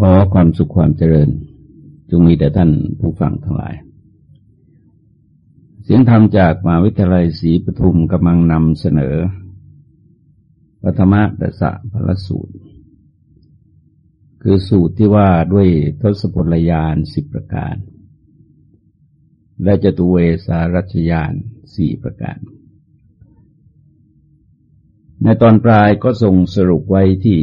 ขอความสุขความเจริญ จงมีแต่ท่านผู้ฟังทั้งหลาย เสียงธรรมจากมหาวิทยาลัยศรีปทุมกำลังนำเสนอปฐมดสะพระสูตร คือสูตรที่ว่าด้วยทศพลยานสิบประการ และจตุเวสารัชยานสี่ประการ ในตอนปลายก็ทรงสรุปไว้ที่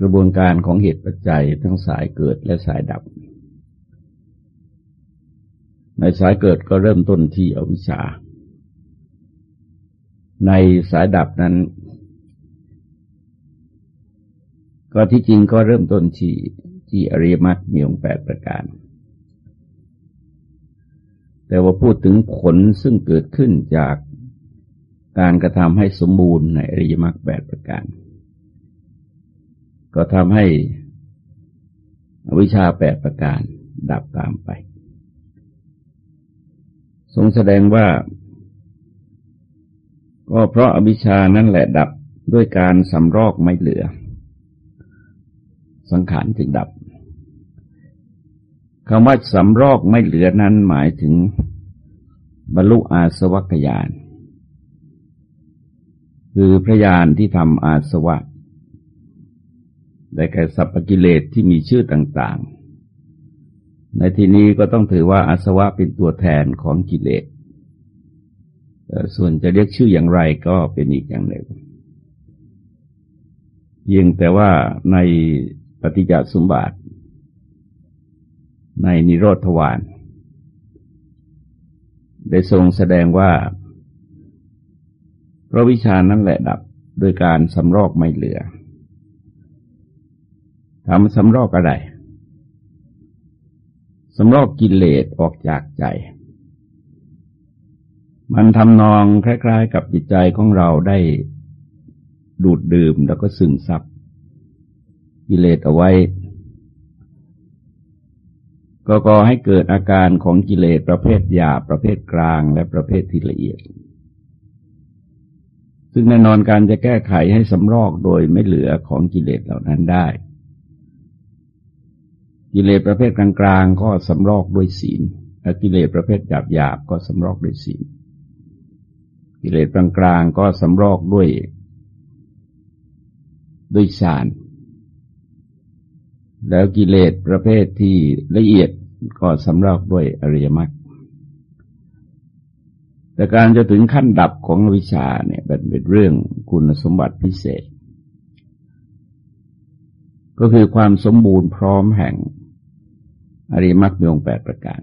กระบวนการของเหตุปัจจัยทั้งสายเกิดและสายดับ ในสายเกิดก็เริ่มต้นที่อวิชชา ในสายดับนั้น ก็ที่จริงก็เริ่มต้นที่ที่อริยมรรคมีองค์แปดประการ แต่ว่าพูดถึงผลซึ่งเกิดขึ้นจากการกระทำให้สมบูรณ์ในอริยมรรคแปดประการ ก็ทำให้วิชาแปดประการดับตามไป ทรงแสดงว่าก็เพราะอวิชานั่นแหละดับด้วยการสำรอกไม่เหลือ สังขารจึงดับคำว่าสำรอกไม่เหลือนั้นหมายถึงบรรลุอาสวัคยาน คือพระยานที่ทำอาสวะ ได้แก่สัพพกิเลสที่มีชื่อต่างๆ ในที่นี้ก็ต้องถือว่าอาสวะเป็นตัวแทนของกิเลส ส่วนจะเรียกชื่ออย่างไรก็เป็นอีกอย่างหนึ่งยิ่งแต่ว่าในปฏิจจสมบัติในนิโรธวารได้ทรงแสดงว่าพระวิชานั้นแหละดับโดยการสำรอกไม่เหลือ ทำสำรอกอะไรสำรอกกิเลสออกจากใจ มันทำนองคล้าย ๆ กับจิตใจของเราได้ดูดดื่มแล้วก็ซึมซับกิเลสเอาไว้ ก็ก่อให้เกิดอาการของกิเลสประเภทหยาประเภทกลางและประเภทที่ละเอียด ซึ่งแน่นอนการจะแก้ไขให้สำรอกโดยไม่เหลือของกิเลสเหล่านั้นได้ กิเลสประเภทกลางๆ ก็สำรอกด้วยศีลกิเลสประเภทหยาบๆก็สำรอกด้วยศีล กิเลสกลางๆก็สำรอกด้วย ด้วยฌาน แล้วกิเลสประเภทที่ละเอียดก็สำรอกด้วยอริยมรรคแต่การจะถึงขั้นดับของวิชาเนี่ยเป็นเรื่องคุณสมบัติพิเศษ ก็คือความสมบูรณ์พร้อมแห่ง อริมักมีองค์แปดประการ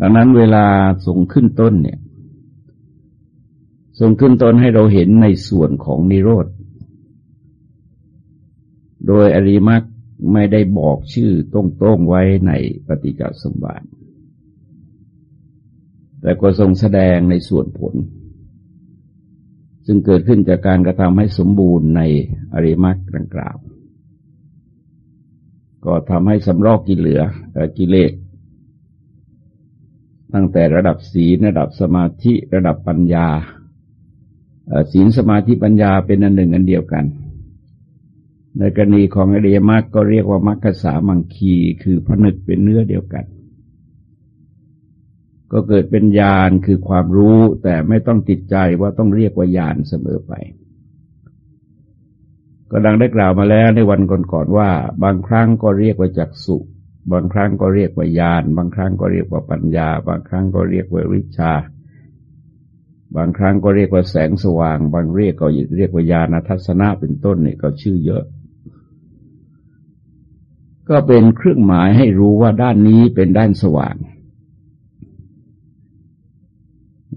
ดังนั้นเวลาส่งขึ้นต้นเนี่ยส่งขึ้นต้นให้เราเห็นในส่วนของนิโรธ โดยอริมักไม่ได้บอกชื่อตรงๆไว้ในปฏิจจสมบัติ แต่ก็ทรงแสดงในส่วนผล ซึ่งเกิดขึ้นจากการกระทำให้สมบูรณ์ในอริมักดังกล่าว ก็ทำให้สำรอกกิเหลือกิเลสตั้งแต่ระดับศีลระดับสมาธิระดับปัญญาศีลสมาธิปัญญาเป็นอันหนึ่งอันเดียวกัน ในกรณีของอริยมรรคก็เรียกว่ามรรคสามังคีคือผนึกเป็นเนื้อเดียวกัน ก็เกิดเป็นญาณคือความรู้แต่ไม่ต้องติดใจว่าต้องเรียกว่าญาณเสมอไป ก็ดังได้กล่าวมาแล้วในวันก่อนๆว่า บางครั้งก็เรียกว่าจักสุบางครั้งก็เรียกว่าญาณบางครั้งก็เรียกว่าปัญญา บางครั้งก็เรียกว่าวิชา บางครั้งก็เรียกว่าแสงสว่าง บางเรียกก็เรียกว่าญาณทัศนะเป็นต้นเนี่ยก็ชื่อเยอะ ก็เป็นเครื่องหมายให้รู้ว่าด้านนี้เป็นด้านสว่าง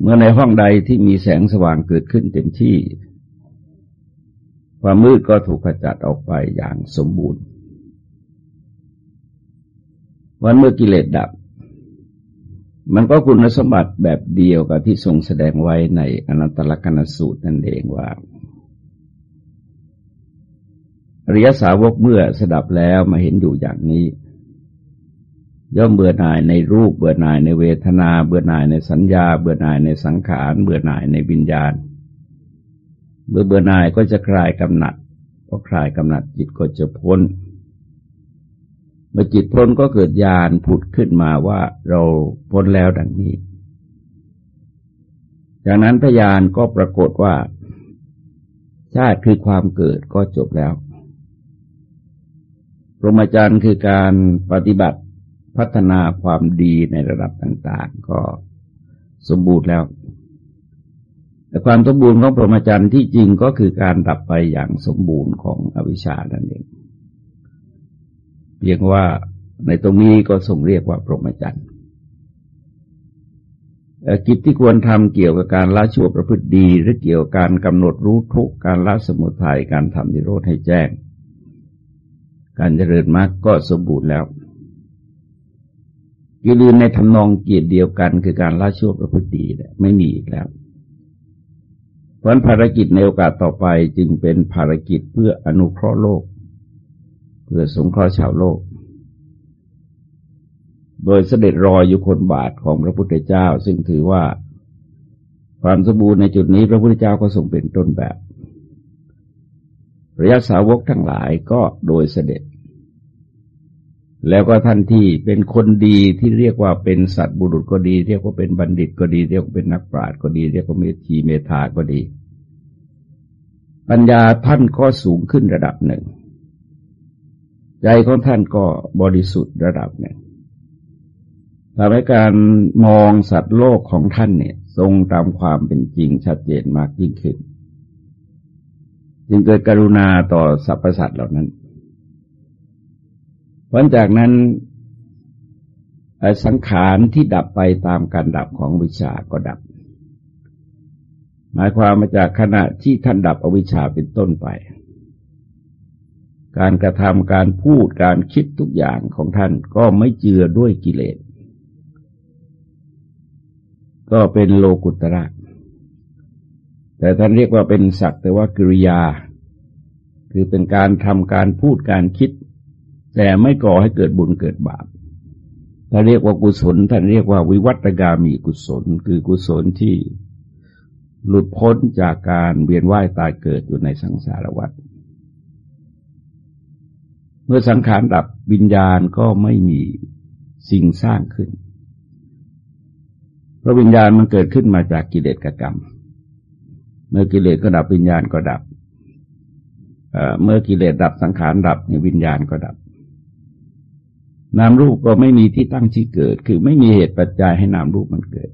เมื่อในห้องใดที่มีแสงสว่างเกิดขึ้นเต็มที่ ความมืดก็ถูกขจัดออกไปอย่างสมบูรณ์ วันเมื่อกิเลสดับ มันก็คุณสมบัติแบบเดียวกับที่ทรงแสดงไว้ในอนัตตลกนสูตรนั่นเองว่าอริยสาวกเมื่อสดับแล้วมาเห็นอยู่อย่างนี้ ย่อมเบื่อหน่ายในรูปเบื่อหน่ายในเวทนา เบื่อหน่ายในสัญญา เบื่อหน่ายในสังขาร เบื่อหน่ายในวิญญาณเบื่อเบื่อหน่ายก็จะคลายกำหนัดพอคลายกำหนัดจิตก็จะพ้น เมื่อจิตพ้นก็เกิดญาณผุดขึ้นมาว่าเราพ้นแล้วดังนี้ จากนั้นพยานก็ปรากฏว่า ชาติคือความเกิดก็จบแล้วพรหมจรรย์คือการปฏิบัติพัฒนาความดีในระดับต่าง ๆ ก็สมบูรณ์แล้ว แต่ความสมบูรณ์ของพรหมจรรย์ที่จริงก็คือการดับไปอย่างสมบูรณ์ของอวิชชานั่นเองเพียงว่าในตรงนี้ก็ส่งเรียกว่าพรหมจรรย์กิจที่ควรทำเกี่ยวกับการละชั่วประพฤติดี หรือเกี่ยวกับการกำหนดรู้ทุกการละสมุทัยการทำนิโรธให้แจ้ง การเจริญมรรคก็สมบูรณ์แล้วกิเลสในทำนองเกียรติเดียวกันคือการละชั่วประพฤติดีไม่มีอีกแล้ว เพราะภารกิจในโอกาสต่อไปจึงเป็นภารกิจเพื่ออนุเคราะห์โลก เพื่อสงเคราะห์ชาวโลก โดยเสด็จรอยอยู่คนบาทของพระพุทธเจ้า ซึ่งถือว่าความสมบูรณ์ในจุดนี้พระพุทธเจ้าก็ทรงเป็นต้นแบบ ระยะสาวกทั้งหลายก็โดยเสด็จ แล้วก็ท่านที่เป็นคนดีที่เรียกว่าเป็นสัตว์บุรุษก็ดี เรียกว่าเป็นบัณฑิตก็ดี เรียกว่าเป็นนักปราชญ์ก็ดี เรียกว่าเมธีเมธาก็ดี ปัญญาท่านก็สูงขึ้นระดับหนึ่ง ใจของท่านก็บริสุทธิ์ระดับหนึ่งทำให้การมองสัตว์โลกของท่านเนี่ย ทรงตามความเป็นจริงชัดเจนมากยิ่งขึ้น จึงเกิดกรุณาต่อสรรพสัตว์เหล่านั้น หลังจากนั้นสังขารที่ดับไปตามการดับของวิชาก็ดับ หมายความมาจากขณะที่ท่านดับอวิชชาเป็นต้นไป การกระทำการพูดการคิดทุกอย่างของท่านก็ไม่เจือด้วยกิเลส ก็เป็นโลกุตระแต่ท่านเรียกว่าเป็นสักแต่ว่ากิริยา คือเป็นการทำการพูดการคิด แต่ไม่ก่อให้เกิดบุญเกิดบาปถ้าเรียกว่ากุศลท่านเรียกว่าวิวัตกามีกุศล คือกุศลที่หลุดพ้นจากการเวียนว่ายตายเกิดอยู่ในสังสารวัฏเมื่อสังขารดับวิญญาณก็ไม่มีสิ่งสร้างขึ้น เพราะวิญญาณมันเกิดขึ้นมาจากกิเลสกกรรม เมื่อกิเลสก็ดับวิญญาณก็ดับ เมื่อกิเลสดับสังขารดับวิญญาณก็ดับ นามรูปก็ไม่มีที่ตั้งที่เกิด คือไม่มีเหตุปัจจัยให้นามรูปมันเกิด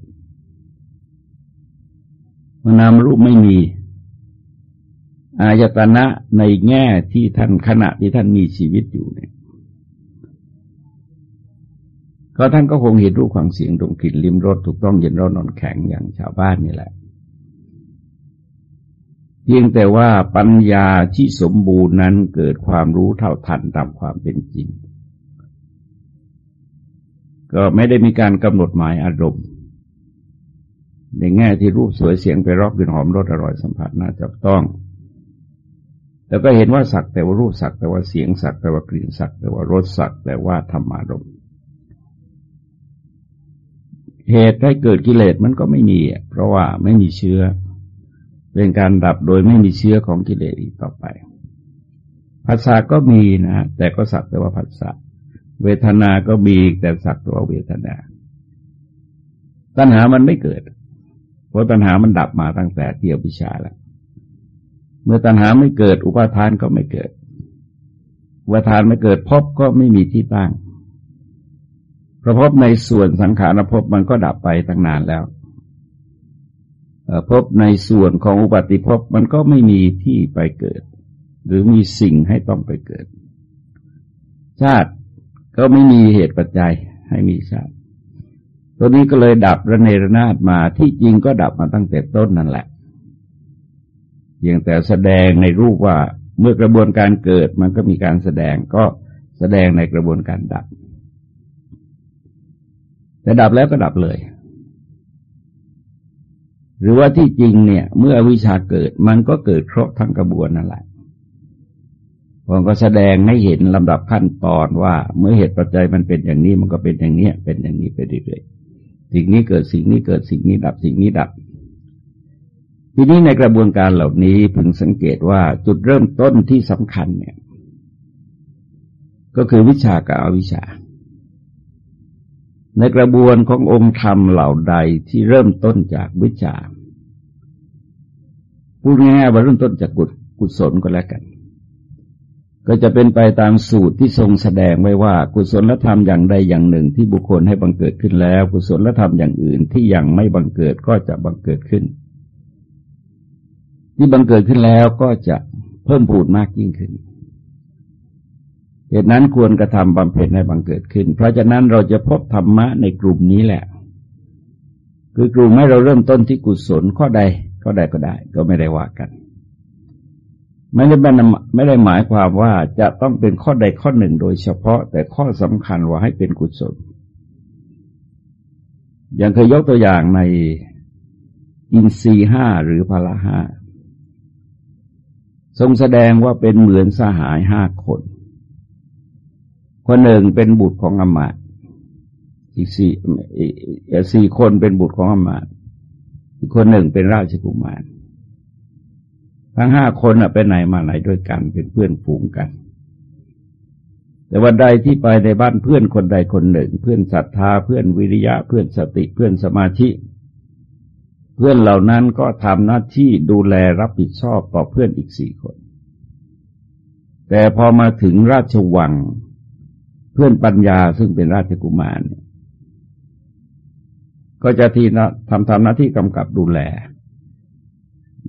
เมื่อนามรูปไม่มี อายตนะในแง่ที่ท่านขณะที่ท่านมีชีวิตอยู่เนี่ยก็ท่านก็คงเห็นรูปความเสียงดมกลิ่นลิ้มรสถูกต้องเย็นร้อนนอนแข็งอย่างชาวบ้านนี่แหละเพียงแต่ว่าปัญญาที่สมบูรณ์นั้นเกิดความรู้เท่าทันตามความเป็นจริง ก็ไม่ได้มีการกำหนดหมายอารมณ์ ในแง่ที่รูปสวยเสียงไปรอบกลิ่นหอมรสอร่อยสัมผัสน่าจับต้อง แล้วก็เห็นว่าสักแต่ว่ารูปสักแต่ว่าเสียงสักแต่ว่ากลิ่นสักแต่ว่ารสสักแต่ว่าธรรมารมณ์เหตุให้เกิดกิเลสมันก็ไม่มีเพราะว่าไม่มีเชื้อ เป็นการดับโดยไม่มีเชื้อของกิเลสอีกต่อไปภาษาก็มีนะแต่ก็สักแต่ว่าภาษา เวทนาก็มีแต่สักตัวเวทนา ตัณหามันไม่เกิด เพราะตัณหามันดับมาตั้งแต่เที่ยววิชาแล้ว เมื่อตัณหาไม่เกิด อุปาทานก็ไม่เกิด อุปาทานไม่เกิดพบก็ไม่มีที่ตั้งพระพบในส่วนสังขารภพมันก็ดับไปตั้งนานแล้วพบในส่วนของอุปาติภพมันก็ไม่มีที่ไปเกิด หรือมีสิ่งให้ต้องไปเกิด ชาติ ก็ไม่มีเหตุปัจจัยให้มีชาติตัวนี้ก็เลยดับระเนระนาดมาที่จริงก็ดับมาตั้งแต่ต้นนั่นแหละเพียงแต่แสดงในรูปว่าเมื่อกระบวนการเกิดมันก็มีการแสดงก็แสดงในกระบวนการดับ แต่ดับแล้วก็ดับเลย หรือว่าที่จริงเนี่ย เมื่อวิชาเกิดมันก็เกิดครบทั้งกระบวนนั่นแหละ ผมก็แสดงให้เห็นลำดับขั้นตอนว่า เมื่อเหตุปัจจัยมันเป็นอย่างนี้มันก็เป็นอย่างนี้เป็นอย่างนี้ไปเรื่อยๆสิ่งนี้เกิดสิ่งนี้เกิดสิ่งนี้ดับสิ่งนี้ดับ ทีนี้ในกระบวนการเหล่านี้พึงสังเกตว่าจุดเริ่มต้นที่สำคัญเนี่ย ก็คือวิชากับอวิชา ในกระบวนขององค์ธรรมเหล่าใดที่เริ่มต้นจากวิชาพูดง่ายๆว่าเริ่มต้นจากกุศลก็แล้วกัน ก็จะเป็นไปตามสูตรที่ทรงแสดงไว้ว่า กุศลธรรมอย่างใดอย่างหนึ่งที่บุคคลให้บังเกิดขึ้นแล้ว กุศลธรรมอย่างอื่นที่ยังไม่บังเกิดก็จะบังเกิดขึ้น ที่บังเกิดขึ้นแล้วก็จะเพิ่มพูดมากยิ่งขึ้นเหตุนั้นควรกระทำบำเพ็ญให้บังเกิดขึ้น เพราะฉะนั้นเราจะพบธรรมะในกลุ่มนี้แหละ คือกลุ่มให้เราเริ่มต้นที่กุศลข้อใดก็ได้ก็ได้ ก็ไม่ได้ว่ากัน ไม่ได้ไม่ได้หมายความว่าจะต้องเป็นข้อใดข้อหนึ่งโดยเฉพาะ แต่ข้อสำคัญว่าให้เป็นกุศล อย่างเคยยกตัวอย่างในอินทรีห้าหรือพละห้าทรงแสดงว่าเป็นเหมือนสหายห้าคน คนหนึ่งเป็นบุตรของอมาตอีกสี่สี่คนเป็นบุตรของอมาตอีกคนหนึ่งเป็นราชกุมาร ทั้งห้าคนไปไหนมาไหนด้วยกันเป็นเพื่อนฝูงกัน แต่วันใดที่ไปในบ้านเพื่อนคนใดคนหนึ่ง เพื่อนศรัทธาเพื่อนวิริยะ เพื่อนสติเพื่อนสมาธิ เพื่อนเหล่านั้นก็ทำหน้าที่ดูแลรับผิดชอบต่อเพื่อนอีกสี่คน แต่พอมาถึงราชวัง เพื่อนปัญญาซึ่งเป็นราชกุมารก็จะที่ทำทำหน้าที่กำกับดูแล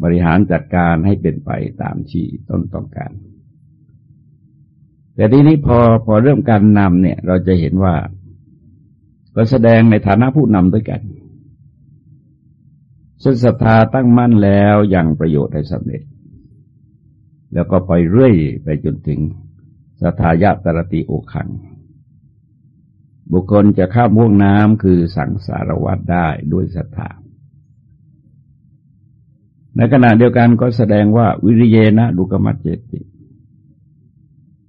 บริหารจัดการให้เป็นไปตามที่ต้นต้องการ แต่ทีนี้พอพอเริ่มการนำเนี่ย เราจะเห็นว่า ก็แสดงในฐานะผู้นำด้วยกันซึ่งศรัทธาตั้งมั่นแล้วยังประโยชน์ให้สำเร็จ แล้วก็ไปเรื่อยไปจนถึงศรัทธายาตรติโอขัง บุคคลจะข้ามม่วงน้ำคือสังสารวัฏได้ด้วยศรัทธา ในขณะเดียวกันก็แสดงว่าวิริเยนะดุกมัจเจติ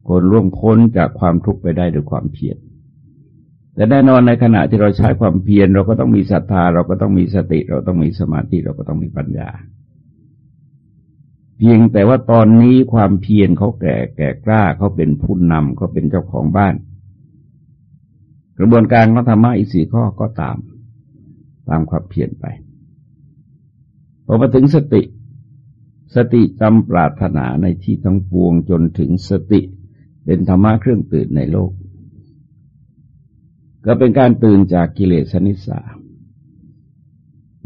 คนร่วงพ้นจากความทุกข์ไปได้ด้วยความเพียร แต่แน่นอนในขณะที่เราใช้ความเพียรเราก็ต้องมีศรัทธา เราก็ต้องมีสติ เราต้องมีสมาธิเราก็ต้องมีปัญญา เพียงแต่ว่าตอนนี้ความเพียรเขาแก่แก่กล้าเขาเป็นผู้นำเขาเป็นเจ้าของบ้าน กระบวนการของธรรมะอีกสี่ข้อก็ตาม ตามความเพียรไป พอมาถึงสติ สติจำปรารถนาในที่ทั้งปวงจนถึงสติ เป็นธรรมะเครื่องตื่นในโลก ก็เป็นการตื่นจากกิเลสนิสา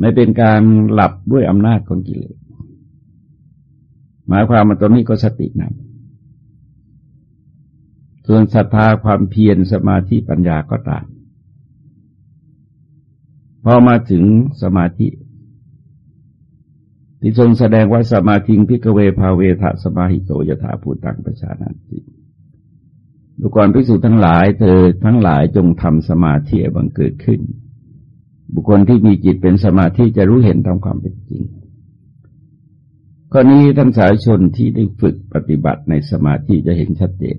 ไม่เป็นการหลับด้วยอำนาจของกิเลส หมายความว่าตรงนี้ก็สตินำส่วนศรัทธาความเพียรสมาธิปัญญาก็ตามพอมาถึงสมาธิ ที่ทรงแสดงว่าสมาธิพิกเวภาเวทะสมาหิโตยถาภูตังประชานันติดูก่อนพิสูจน์ทั้งหลายเธอทั้งหลายจงทำสมาธิบังเกิดขึ้น บุคคลที่มีจิตเป็นสมาธิจะรู้เห็นตามความเป็นจริงข้อนี้ท่านสายชนที่ได้ฝึกปฏิบัติในสมาธิจะเห็นชัดเจน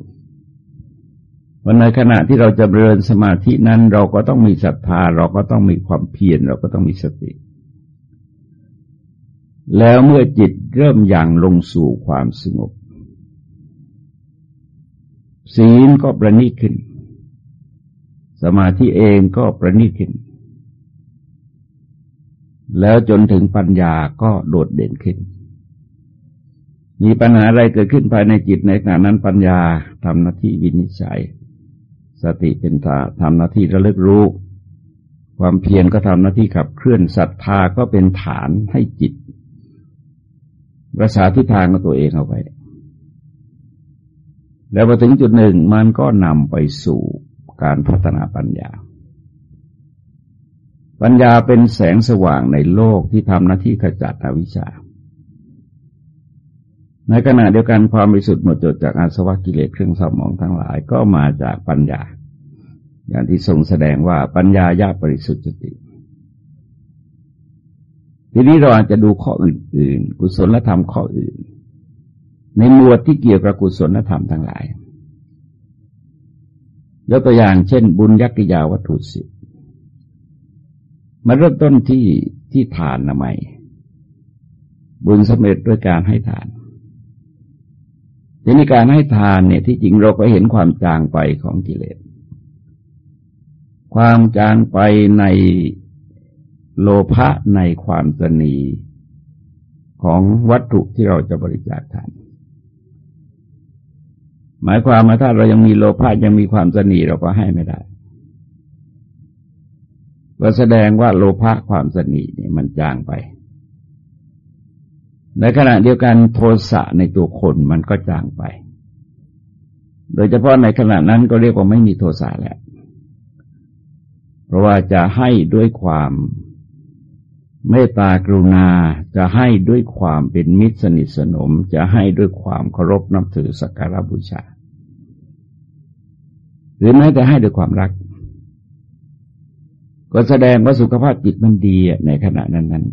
วันในขณะที่เราจะเริญสมาธินั้น เราก็ต้องมีศรัทธา เราก็ต้องมีความเพียรเราก็ต้องมีสติ แล้วเมื่อจิตเริ่มอย่างลงสู่ความสงบ ศีลก็ประณีตขึ้น สมาธิเองก็ประณีตขึ้น แล้วจนถึงปัญญาก็โดดเด่นขึ้น มีปัญหาอะไรเกิดขึ้นภายในจิตในขณะนั้นปัญญาทำหน้าที่วินิจฉัย สติเป็นตาทำหน้าที่ระลึกรู้ ความเพียรก็ทำหน้าที่ขับเคลื่อนศรัทธาก็เป็นฐานให้จิต รักษาทิศทางของตัวเองเอาไว้ แล้วพอถึงจุดหนึ่งมันก็นำไปสู่การพัฒนาปัญญา ปัญญาเป็นแสงสว่างในโลกที่ทำหน้าที่ขจัดอวิชชา ในขณะเดียวกันความบริสุทธิ์หมดจดจากอาสวะกิเลสเครื่องสมองทั้งหลายก็มาจากปัญญา อย่างที่ทรงแสดงว่าปัญญายาบริสุทธิ์จติ ทีนี้เราอาจจะดูข้ออื่น ๆ กุศลธรรมข้ออื่น ในหมวดที่เกี่ยวกับกุศลธรรมทั้งหลายยกตัวอย่างเช่น บุญยักษยาวัตถุสิมาเริ่มต้นที่ที่ฐานนามัยบุญสำเร็จด้วยการให้ทานทีนี้การให้ทานเนี่ยที่จริงเราก็เห็นความจางไปของกิเลส ความจางไปใน โลภะในความตนีของวัตถุที่เราจะบริจาคทานหมายความว่าถ้าเรายังมีโลภะยังมีความตนีเราก็ให้ไม่ได้ก็แสดงว่าโลภะความสนีเนี่ยมันจางไป ในขณะเดียวกันโทสะในตัวคนมันก็จางไป โดยเฉพาะในขณะนั้นก็เรียกว่าไม่มีโทสะแล้ว เพราะว่าจะให้ด้วยความ เมตตากรุณาจะให้ด้วยความเป็นมิตรสนิทสนม จะให้ด้วยความเคารพนับถือสักการบูชา หรือแม้แต่ให้ด้วยความรัก ก็แสดงว่าสุขภาพจิตมันดีในขณะนั้นนั้น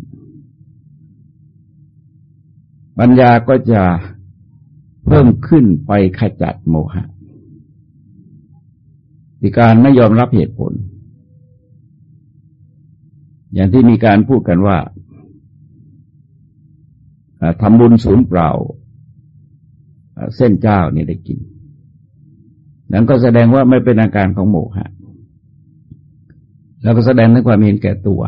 ปัญญาก็จะเพิ่มขึ้นไปขจัดโมหะที่การไม่ยอมรับเหตุผล อย่างที่มีการพูดกันว่าทำบุญศูนย์เปล่า เส้นเจ้านี่ได้กิน นั้นก็แสดงว่าไม่เป็นอาการของโมหะแล้วก็แสดงถึงความเห็นแก่ตัว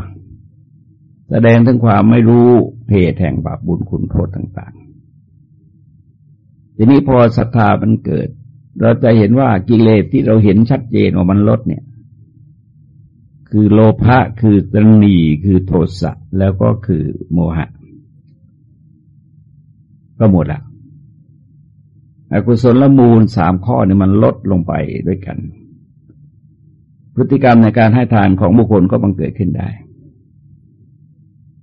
แสดงถึงความไม่รู้เหตุแห่งบาปบุญคุณโทษต่าง ๆ ทีนี้พอศรัทธามันเกิด เราจะเห็นว่ากิเลสที่เราเห็นชัดเจนว่ามันลดเนี่ย คือโลภะคือตนีคือโทสะแล้วก็คือโมหะ ก็หมดละอกุศลละมูลสามข้อนี่มันลดลงไปด้วยกัน พฤติกรรมในการให้ทานของบุคคลก็บังเกิดขึ้นได้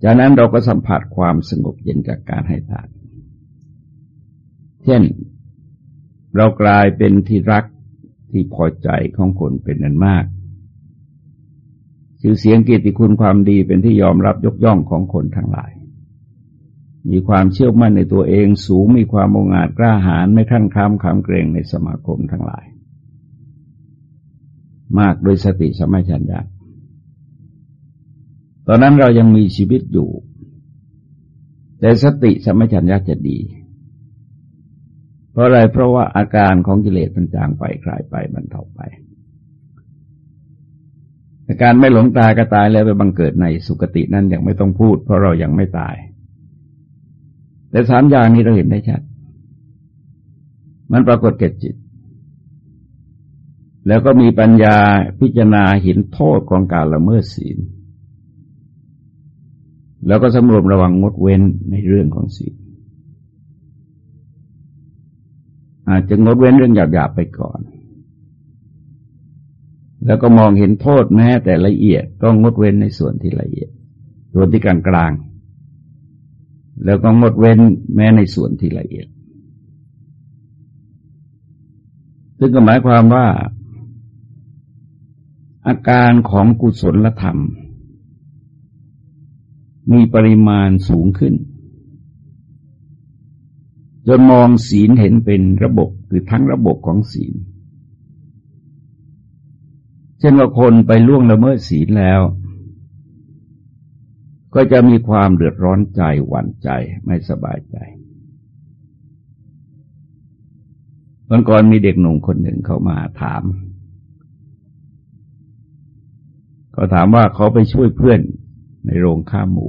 จากนั้นเราก็สัมผัสความสงบเย็นจากการให้ทาน เช่น เรากลายเป็นที่รักที่พอใจของคนเป็นนันมาก ชื่อเสียงกิติคุณความดีเป็นที่ยอมรับยกย่องของคนทั้งหลาย มีความเชื่อมั่นในตัวเองสูงมีความมงอาจกล้าหาญไม่ขั้นค้ามขามเกรงในสมาคมทั้งหลาย มากโดยสติสมัยชัญญะตอนนั้นเรายังมีชีวิตอยู่ แต่สติสมัยชัญญะจะดี เพราะอะไรเพราะว่าอาการของกิเลสมันจางไปคลายไปมันเท่าไป การไม่หลงตายก็ตายแล้วไปบังเกิดในสุคตินั้นยังไม่ต้องพูด เพราะเรายังไม่ตาย แต่สามอย่างนี้เราเห็นได้ชัด มันปรากฏเกิดจิต แล้วก็มีปัญญาพิจารณาเห็นโทษของการละเมิดศีล แล้วก็สำรวมระวังงดเว้นในเรื่องของศีลอาจจะงดเว้นเรื่องหยาบๆไปก่อน แล้วก็มองเห็นโทษแม้แต่ละเอียดก็งดเว้นในส่วนที่ละเอียด ส่วนที่กลางกลาง แล้วก็งดเว้นแม้ในส่วนที่ละเอียด ซึ่งก็หมายความว่า อาการของกุศลธรรม มีปริมาณสูงขึ้น จนมองศีลเห็นเป็นระบบคือทั้งระบบของศีล ช่นว่าคนไปล่วงละเมิดศีลแล้ว ก็จะมีความเดือดร้อนใจหวั่นใจไม่สบายใจวันก่อนมีเด็กหนุ่มคนหนึ่งเขามาถาม ก็ถามว่าเขาไปช่วยเพื่อนในโรงฆ่าหมู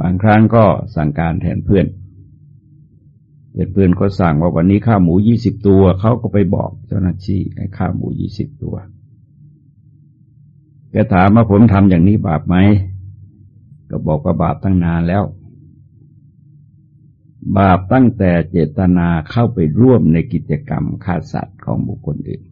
บางครั้งก็สั่งการแทนเพื่อน เพื่อนเพื่อนก็สั่งว่าวันนี้ฆ่าหมูยี่สิบตัวเขาก็ไปบอกเจ้าหน้าที่ให้ฆ่าหมูยี่สิบตัวแกถามว่าผมทำอย่างนี้บาปไหมก็บอกว่าบาปตั้งนานแล้ว บาปตั้งแต่เจตนาเข้าไปร่วมในกิจกรรมฆ่าสัตว์ของบุคคลอื่น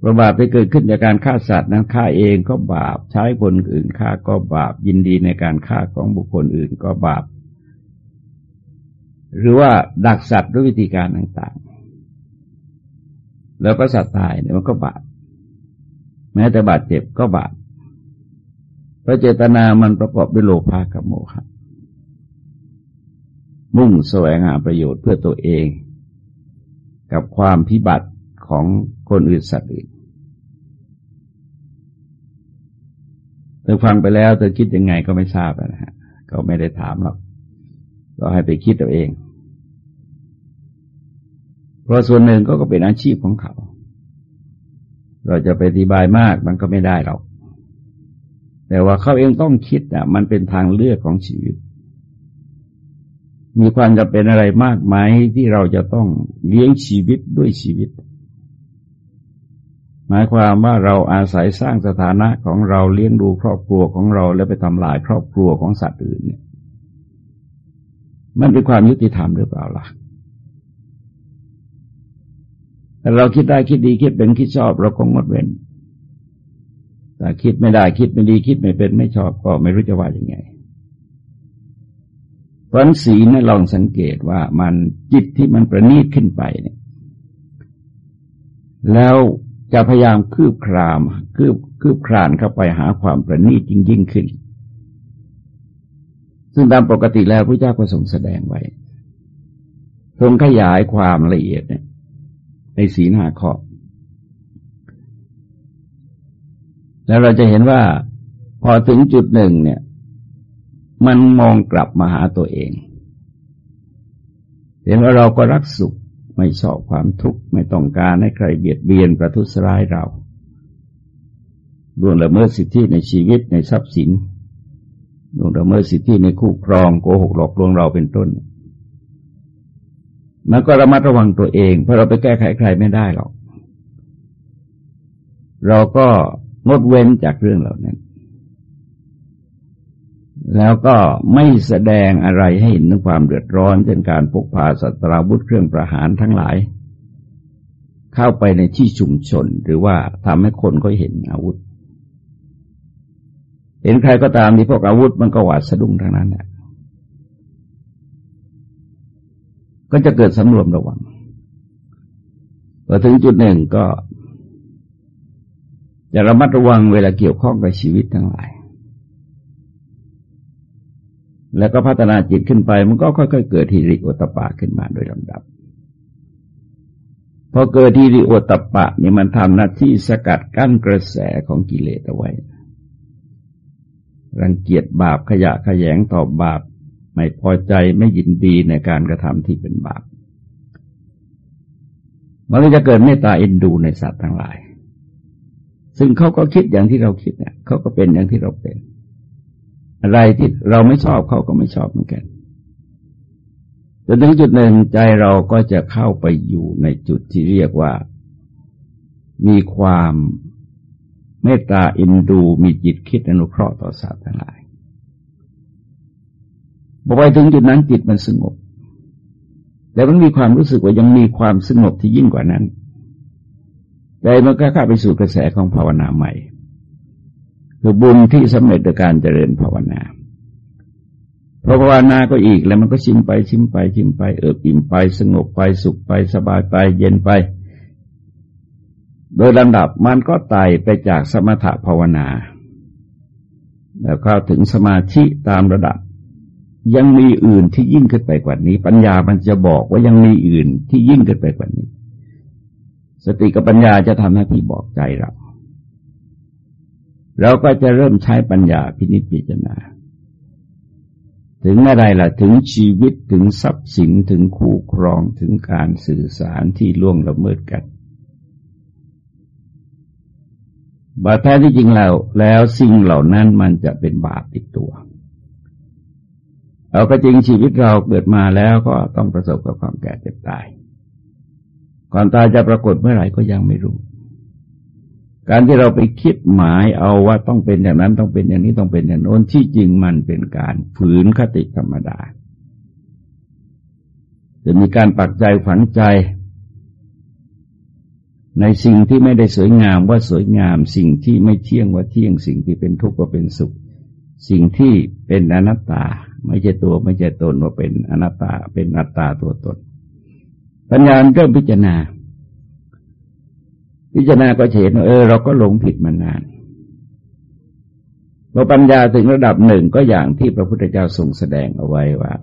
ประบาปที่เกิดขึ้นจากการฆ่าสัตว์นั้นฆ่าเองก็บาปใช้คนอื่นฆ่าก็บาปยินดีในการฆ่าของบุคคลอื่นก็บาป หรือว่าดักสัตว์ด้วยวิธีการต่างๆ แล้วก็สัตว์ตายเนี่ยมันก็บาปแม้แต่บาดเจ็บก็บาปเพราะเจตนามันประกอบด้วยโลภะกับโมหะมุ่งแสวงหาประโยชน์เพื่อตัวเอง กับความพิบัติของคนอื่นสัตว์อื่นเธอฟังไปแล้วเธอคิดยังไงก็ไม่ทราบนะฮะก็ไม่ได้ถามหรอก ก็ให้ไปคิดเอาเอง เพราะส่วนหนึ่งก็ก็เป็นอาชีพของเขา เราจะไปอธิบายมากมันก็ไม่ได้หรอก แต่ว่าเขาเองต้องคิดอะ มันเป็นทางเลือกของชีวิต มีความจะเป็นอะไรมากไหมที่เราจะต้องเลี้ยงชีวิตด้วยชีวิตหมายความว่าเราอาศัยสร้างสถานะของเราเลี้ยงดูครอบครัวของเราแล้วไปทำลายครอบครัวของสัตว์อื่นเนี่ย มันเป็นความยุติธรรมหรือเปล่าล่ะแต่เราคิดได้คิดดีคิดเป็นคิดชอบ เราก็งดเว้นแต่คิดไม่ได้คิดไม่ดีคิดไม่เป็นไม่ชอบก็ไม่รู้จะว่าอย่างไงเพราะสีนี่ลองสังเกตว่ามันจิตที่มันประณีตขึ้นไปเนี่ยแล้วจะพยายามคืบคลาม คืบคืบคลานเข้าไปหาความประณีตยิ่งยิ่งขึ้น ซึ่งตามปกติแล้วพระเจ้าก็ทรงแสดงไว้ ทรงขยายความละเอียดเนี่ยในสีหาข้อ แล้วเราจะเห็นว่าพอถึงจุดหนึ่งเนี่ย มันมองกลับมาหาตัวเอง เห็นว่าเราก็รักสุขไม่ชอบความทุกข์ไม่ต้องการให้ใครเบียดเบียนประทุษร้ายเราล่วงละเมิดสิทธิในชีวิตในทรัพย์สิน ลวงละเมิดสิทธิในคู่ครองโกหกหลอกลวงเราเป็นต้นมันก็ระมัดระวังตัวเอง เพราะเราไปแก้ไขใครไม่ได้หรอก เราก็งดเว้นจากเรื่องเหล่านั้น แล้วก็ไม่แสดงอะไรให้เห็นถึงความเดือดร้อนเช่นการพกพาสัตราวุธเครื่องประหารทั้งหลาย เข้าไปในที่ชุมชน หรือว่าทำให้คนก็เห็นอาวุธ เห็นใครก็ตามที่พวกอาวุธมันก็หวาดสะดุ้งทั้งนั้นแหละก็จะเกิดสำรวมระวังพอถึงจุดหนึ่งก็จะระมัดระวังเวลาเกี่ยวข้องกับชีวิตทั้งหลาย แล้วก็พัฒนาจิตขึ้นไป มันก็ค่อยๆเกิดทีริโอตปะขึ้นมาโดยลำดับ พอเกิดทีริโอตปะนี่มันทำหน้าที่สกัดกั้นกระแสของกิเลสเอาไว้ รังเกียจบาปขยะขยงต่อบาป ไม่พอใจไม่ยินดีในการกระทำที่เป็นบาป มันก็จะเกิดเมตตาเอ็นดูในสัตว์ทั้งหลาย ซึ่งเขาก็คิดอย่างที่เราคิดเนี่ยเขาก็เป็นอย่างที่เราเป็น อะไรที่เราไม่ชอบเขาก็ไม่ชอบเหมือนกันจนถึงจุดหนึ่งใจเราก็จะเข้าไปอยู่ในจุดที่เรียกว่า มีความ เมตตาอินดูมีจิตคิดอนุเคราะห์ต่อสัตว์ทั้งหลายพอไปถึงจุดนั้นจิตมันสงบแต่มันมีความรู้สึกว่ายังมีความสงบที่ยิ่งกว่านั้นใจมันก็เข้าไปสู่กระแสของภาวนาใหม่ คือบุญที่สำเร็จโดยการเจริญภาวนาพอภาวนาก็อีกแล้วมันก็ชิมไปชิมไปชิมไปเอิบอิ่มไป สงบไปสุขไปสบายไป เย็นไป โดยลำดับมันก็ไต่ไปจากสมถภาวนา แล้วเข้าถึงสมาธิตามระดับ ยังมีอื่นที่ยิ่งขึ้นไปกว่านี้ ปัญญามันจะบอกว่ายังมีอื่นที่ยิ่งขึ้นไปกว่านี้ สติกับปัญญาจะทำหน้าที่บอกใจเราเราก็จะเริ่มใช้ปัญญาพินิจพิจารณา ถึงอะไรล่ะ ถึงชีวิตถึงทรัพย์สินถึงคู่ครองถึงการสื่อสารที่ล่วงละเมิดกัน บาปแท้ที่จริงแล้ว แล้วสิ่งเหล่านั้นมันจะเป็นบาปติดตัว เอาก็จริงชีวิตเราเกิดมาแล้วก็ต้องประสบกับความแก่เจ็บตายก่อนตายจะปรากฏเมื่อไหร่ก็ยังไม่รู้ การที่เราไปคิดหมายเอาว่าต้องเป็นอย่างนั้นต้องเป็นอย่างนี้ต้องเป็นอย่างโน้นที่จริงมันเป็นการฝืนคติธรรมดาจะมีการปักใจฝังใจ ในสิ่งที่ไม่ได้สวยงามว่าสวยงาม สิ่งที่ไม่เที่ยงว่าเที่ยง สิ่งที่เป็นทุกข์ว่าเป็นสุข สิ่งที่เป็นอนัตตา ไม่ใช่ตัวไม่ใช่ตนว่าเป็นอนัตตา เป็นอัตตาตัวตน ปัญญาเริ่มพิจารณา พิจารณาก็เห็นเออ เราก็หลงผิดมานานพอปัญญาถึงระดับหนึ่งก็อย่างที่พระพุทธเจ้าทรงแสดงเอาไว้ว่า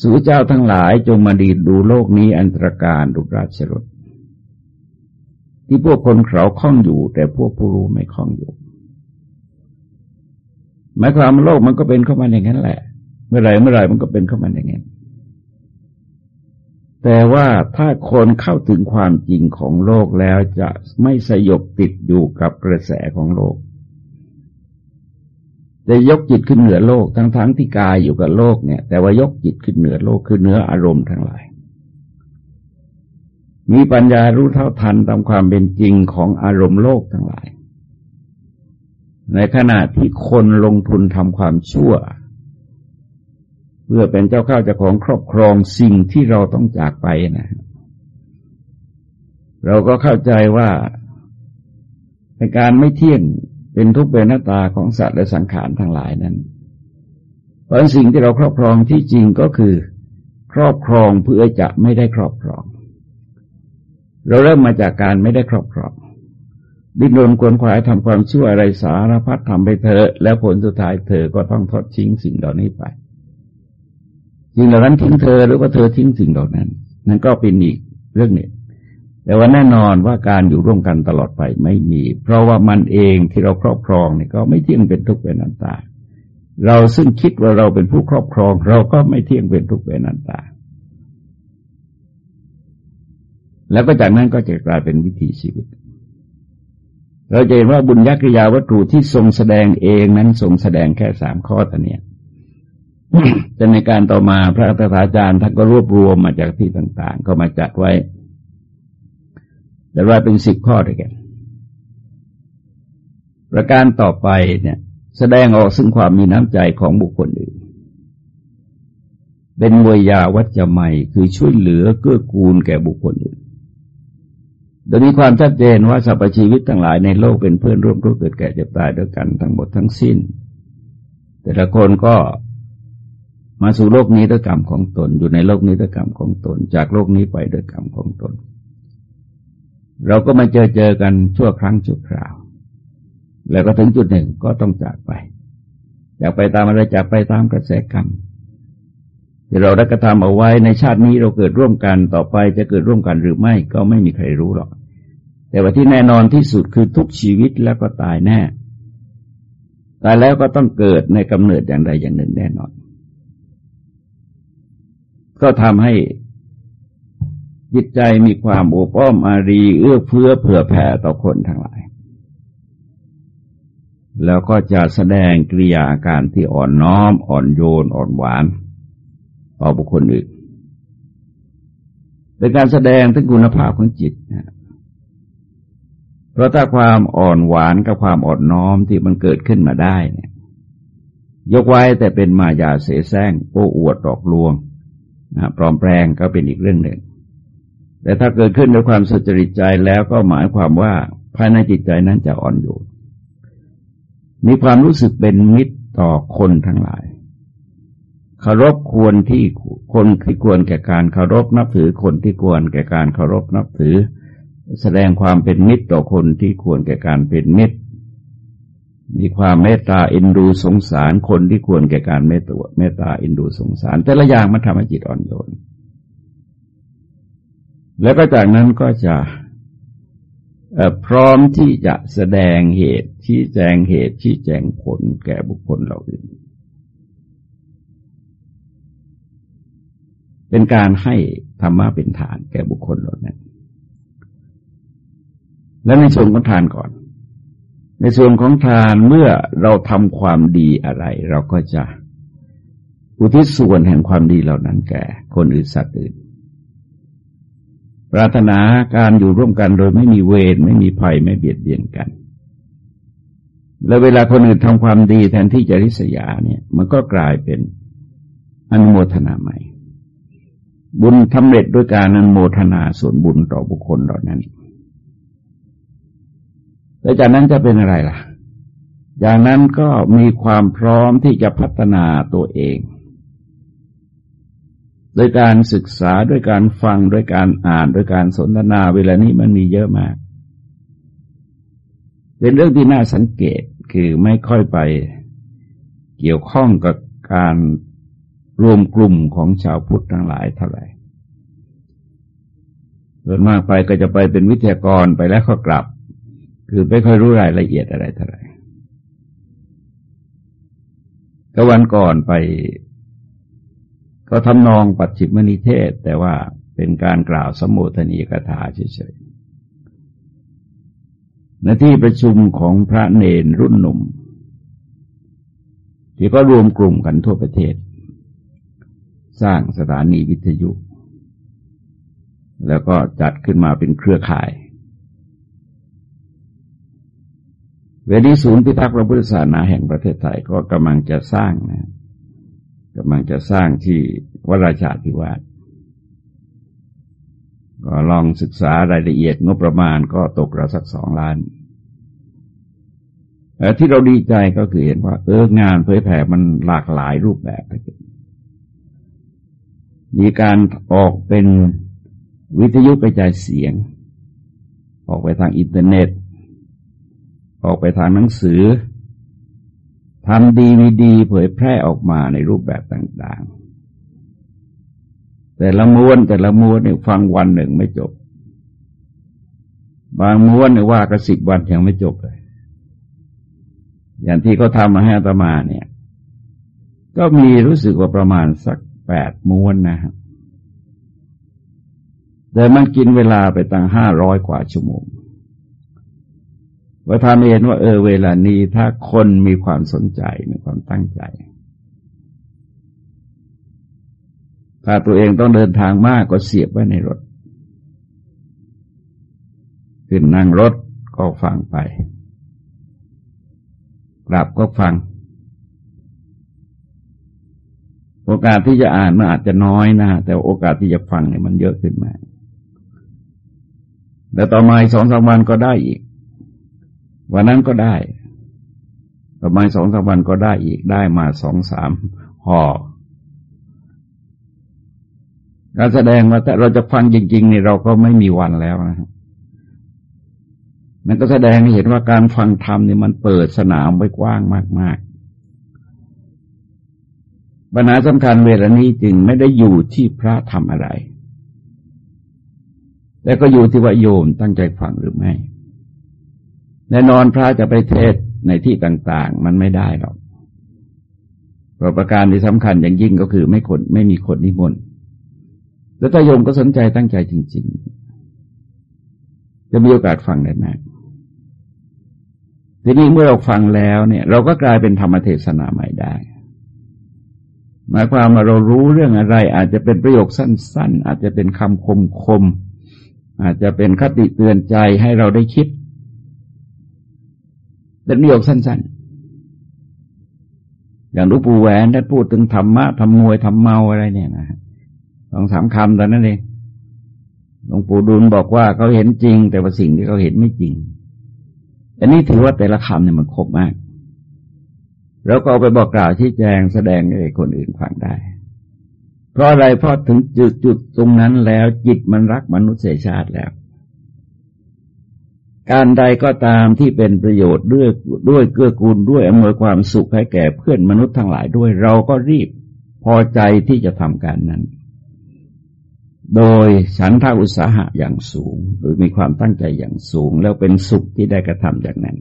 สู่เจ้าทั้งหลายจงมาดีดูโลกนี้อันตรการดุราชรถ ที่พวกคนเขาคล้องอยู่ แต่พวกผู้รู้ไม่คล้องอยู่หมายความโลกมันก็เป็นเข้ามาอย่างนั้นแหละ เมื่อไรเมื่อไรมันก็เป็นเข้ามาอย่างนั้นแต่ว่าถ้าคนเข้าถึงความจริงของโลกแล้วจะไม่สยบติดอยู่กับกระแสของโลกจะยกจิตขึ้นเหนือโลกทั้งๆทที่กายอยู่กับโลกเนี่ย แต่ว่ายกจิตขึ้นเหนือโลกคือเหนืออารมณ์ทั้งหลาย มีปัญญารู้เท่าทันตามความเป็นจริงของอารมณ์โลกทั้งหลาย ในขณะที่คนลงทุนทำความชั่ว เพื่อเป็นเจ้าข้าวเจ้าของครอบครองสิ่งที่เราต้องจากไปนะ เราก็เข้าใจว่าในการไม่เที่ยงเป็นทุกข์เป็นหน้าตาของสัตว์และสังขารทั้งหลายนั้น เพราะสิ่งที่เราครอบครองที่จริงก็คือ ครอบครองเพื่อจะไม่ได้ครอบครอง เราเริ่มมาจากการไม่ได้ครอบครองดิ้นรนควนขวายทำความชั่วอะไรสารพัดทำไปเถอะแล้วผลสุดท้ายเธอก็ต้องทอดทิ้งสิ่งเหล่านี้ไปสิ่งเหล่านั้นทิ้งเธอหรือว่าเธอทิ้งสิ่งเหล่านั้น นั่นก็เป็นอีกเรื่องหนึ่งแต่ว่าแน่นอนว่าการอยู่ร่วมกันตลอดไปไม่มี เพราะว่ามันเองที่เราครอบครองเนี่ยก็ไม่เที่ยงเป็นทุกข์เป็นนันตา เราซึ่งคิดว่าเราเป็นผู้ครอบครอง เราก็ไม่เที่ยงเป็นทุกข์เป็นนันตา แล้วก็จากนั้นก็จะกลายเป็นวิถีชีวิต เราจะเห็นว่าบุญยักริยาวัตถุที่ทรงแสดงเองนั้นทรงแสดงแค่สามข้อต่เนี้ยแต่ในการต่อมาพระอัฏฐาจารย์ท่านก็รวบรวมมาจากที่ต่าง ๆ ก็มาจัดไว้ แต่ว่าเป็นสิบข้อด้วยกัน ประการต่อไปเนี่ย แสดงออกซึ่งความมีน้ำใจของบุคคลอื่นเป็นมวยยาวัจจะใหม่คือช่วยเหลือเกื้อกูลแก่บุคคลอื่น โดยมีความชัดเจนว่าสรรพชีวิตทั้งหลายในโลกเป็นเพื่อนร่วมทุกข์เกิดแก่เจ็บตายด้วยกันทั้งหมดทั้งสิ้น แต่ละคนก็มาสู่โลกนี้ด้วยกรรมของตน อยู่ในโลกนี้ด้วยกรรมของตน จากโลกนี้ไปด้วยกรรมของตน เราก็มาเจอเจอกันชั่วครั้งชั่วคราว แล้วก็ถึงจุดหนึ่งก็ต้องจากไปจากไปตามอะไรจากไปตามกระแสกรรมที่เราได้กระทำเอาไว้ในชาตินี้เราเกิดร่วมกันต่อไปจะเกิดร่วมกันหรือไม่ก็ไม่มีใครรู้หรอก แต่ว่าที่แน่นอนที่สุดคือทุกชีวิตแล้วก็ตายแน่ ตายแล้วก็ต้องเกิดในกำเนิดอย่างใดอย่างหนึ่งแน่นอน ก็ทำให้จิตใจมีความโอบอ้อมอารี เอื้อเฟื้อเผื่อแผ่ต่อคนทั้งหลาย แล้วก็จะแสดงกิริยาการที่อ่อนน้อม อ่อนโยน อ่อนหวาน ต่อบุคคลอื่นเป็นการแสดงถึงคุณภาพของจิตนะ เพราะถ้าความอ่อนหวานกับความอ่อนน้อมที่มันเกิดขึ้นมาได้เนี่ย ยกไว้แต่เป็นมายาเสแสร้งโอ้อวดหลอกลวงนะปลอมแปลงก็เป็นอีกเรื่องหนึ่ง แต่ถ้าเกิดขึ้นด้วยความสุจริตใจแล้วก็หมายความว่าภายในจิตใจนั้นจะอ่อนโยนมีความรู้สึกเป็นมิตรต่อคนทั้งหลายเคารพควรที่คนที่ควรแก่การเคารพนับถือคนที่ควรแก่การเคารพนับถือ แสดงความเป็นมิตรต่อคนที่ควรแก่การเป็นมิตร มีความเมตตาอินดูสงสารคนที่ควรแก่การเมตตาเมตตาอินดูสงสาร แต่ละอย่างมันทำให้จิตอ่อนโยน แล้วก็จากนั้นก็จะพร้อมที่จะแสดงเหตุชี้แจงเหตุชี้แจงผลแก่บุคคลเหล่าอื่น เป็นการให้ธรรมะเป็นฐานแก่บุคคลเหล่านั้น และในส่วนของทานก่อน ในส่วนของทานเมื่อเราทำความดีอะไร เราก็จะอุทิศส่วนแห่งความดีเหล่านั้นแก่ คนอื่นสัตว์อื่น ปรารถนาการอยู่ร่วมกันโดยไม่มีเวรไม่มีภัยไม่เบียดเบียนกัน แล้วเวลาคนอื่นทำความดีแทนที่จะริษยาเนี่ย มันก็กลายเป็นอนุโมทนาใหม่ บุญทำเร็จด้วยการอนุโมทนาส่วนบุญต่อบุคคลเหล่านั้น แล้วจากนั้นจะเป็นอะไรล่ะ อย่างนั้นก็มีความพร้อมที่จะพัฒนาตัวเอง โดยการศึกษาด้วยการฟังด้วยการอ่านด้วยการสนทนาเวลานี้มันมีเยอะมาก เป็นเรื่องที่น่าสังเกตคือไม่ค่อยไปเกี่ยวข้องกับการรวมกลุ่มของชาวพุทธทั้งหลายเท่าไหร่ส่วนมากไปก็จะไปเป็นวิทยากรไปแล้วก็กลับ คือไม่ค่อยรู้รายละเอียดอะไรเท่าไหร่ก็วันก่อนไป ก็ทำนองปัจฉิมนิเทศ แต่ว่าเป็นการกล่าวสมโภชนีกถาเฉยๆในที่ประชุมของพระเนนรุ่นหนุ่ม ที่ก็รวมกลุ่มกันทั่วประเทศ สร้างสถานีวิทยุ แล้วก็จัดขึ้นมาเป็นเครือข่าย เวทีศูนย์พิทักษ์พระพุทธศาสนาแห่งประเทศไทยก็กำลังจะสร้างนะกำลังจะสร้างที่วราชาธิวาสก็ลองศึกษารายละเอียดงบประมาณก็ตกเราสักสองล้านแต่ที่เราดีใจก็คือเห็นว่า เอองานเผยแผ่มันหลากหลายรูปแบบมีการออกเป็นวิทยุกระจายเสียง ออกไปทางอินเทอร์เน็ต ออกไปทางหนังสือทำดีมีดีเผยแพร่ออกมาในรูปแบบต่างๆ แต่ละม้วนแต่ละม้วนเนี่ยฟังวันหนึ่งไม่จบ บางม้วนเนี่ยว่าก็สิบวันยังไม่จบเลย อย่างที่เขาทำมาให้อาตมาเนี่ย ก็มีรู้สึกว่าประมาณสักแปดม้วนนะครับแต่มันกินเวลาไปตั้งห้าร้อยกว่าชั่วโมง ว่าทำเห็นว่าเออเวลานี้ถ้าคนมีความสนใจมีความตั้งใจ ถ้าตัวเองต้องเดินทางมากก็เสียบไว้ในรถ ขึ้นนั่งรถก็ฟังไปกลับก็ฟัง โอกาสที่จะอ่านมันอาจจะน้อยนะ แต่โอกาสที่จะฟังเนี่ยมันเยอะขึ้นมาแล้วต่อมาสองสามวันก็ได้อีก วันนั้นก็ได้ประมาณสองสามวันก็ได้อีกได้มาสองสามห่อการแสดงว่าแต่เราจะฟังจริงๆนี่เราก็ไม่มีวันแล้วนะนั่นก็แสดงให้เห็นว่าการฟังธรรมนี่มันเปิดสนามไว้กว้างมากๆปัญหาสำคัญเวลานี้จึงไม่ได้อยู่ที่พระทำอะไร แต่ก็อยู่ที่ว่าโยมตั้งใจฟังหรือไม่ แน่นอนพระจะไปเทศในที่ต่าง ๆ มันไม่ได้หรอกเพราะประการที่สำคัญอย่างยิ่งก็คือไม่คนไม่มีคนนิมนต์แล้วถ้าโยมก็สนใจตั้งใจจริง ๆ จะมีโอกาสฟังได้ไหมทีนี้เมื่อเราฟังแล้วเนี่ย เราก็กลายเป็นธรรมเทศนาใหม่ได้หมายความว่าเรารู้เรื่องอะไร อาจจะเป็นประโยคสั้น ๆ อาจจะเป็นคำคมๆอาจจะเป็นคติเตือนใจให้เราได้คิด เป็นประโยคสั้น ๆ อย่างหลวงปู่แหวนท่านพูดถึงธรรมะทำมวยทำเมาอะไรเนี่ยนะสองสามคำแต่นั้นเองหลวงปู่ดูลบอกว่าเขาเห็นจริง แต่ว่าสิ่งที่เขาเห็นไม่จริง อันนี้ถือว่าแต่ละคำเนี่ยมันครบมากแล้วก็เอาไปบอกกล่าวที่แจงแสดงให้คนอื่นฟังได้ เพราะอะไรเพราะถึงจุดจุดตรงนั้นแล้วจิตมันรักมนุษยชาติแล้ว การใดก็ตามที่เป็นประโยชน์ด้วยด้วยเกื้อกูลด้วยอำนวยความสุขให้แก่เพื่อนมนุษย์ทั้งหลายด้วย เราก็รีบพอใจที่จะทำการนั้น โดยฉันทาอุตสาหะอย่างสูงโดยมีความตั้งใจอย่างสูง แล้วเป็นสุขที่ได้กระทำอย่างนั้น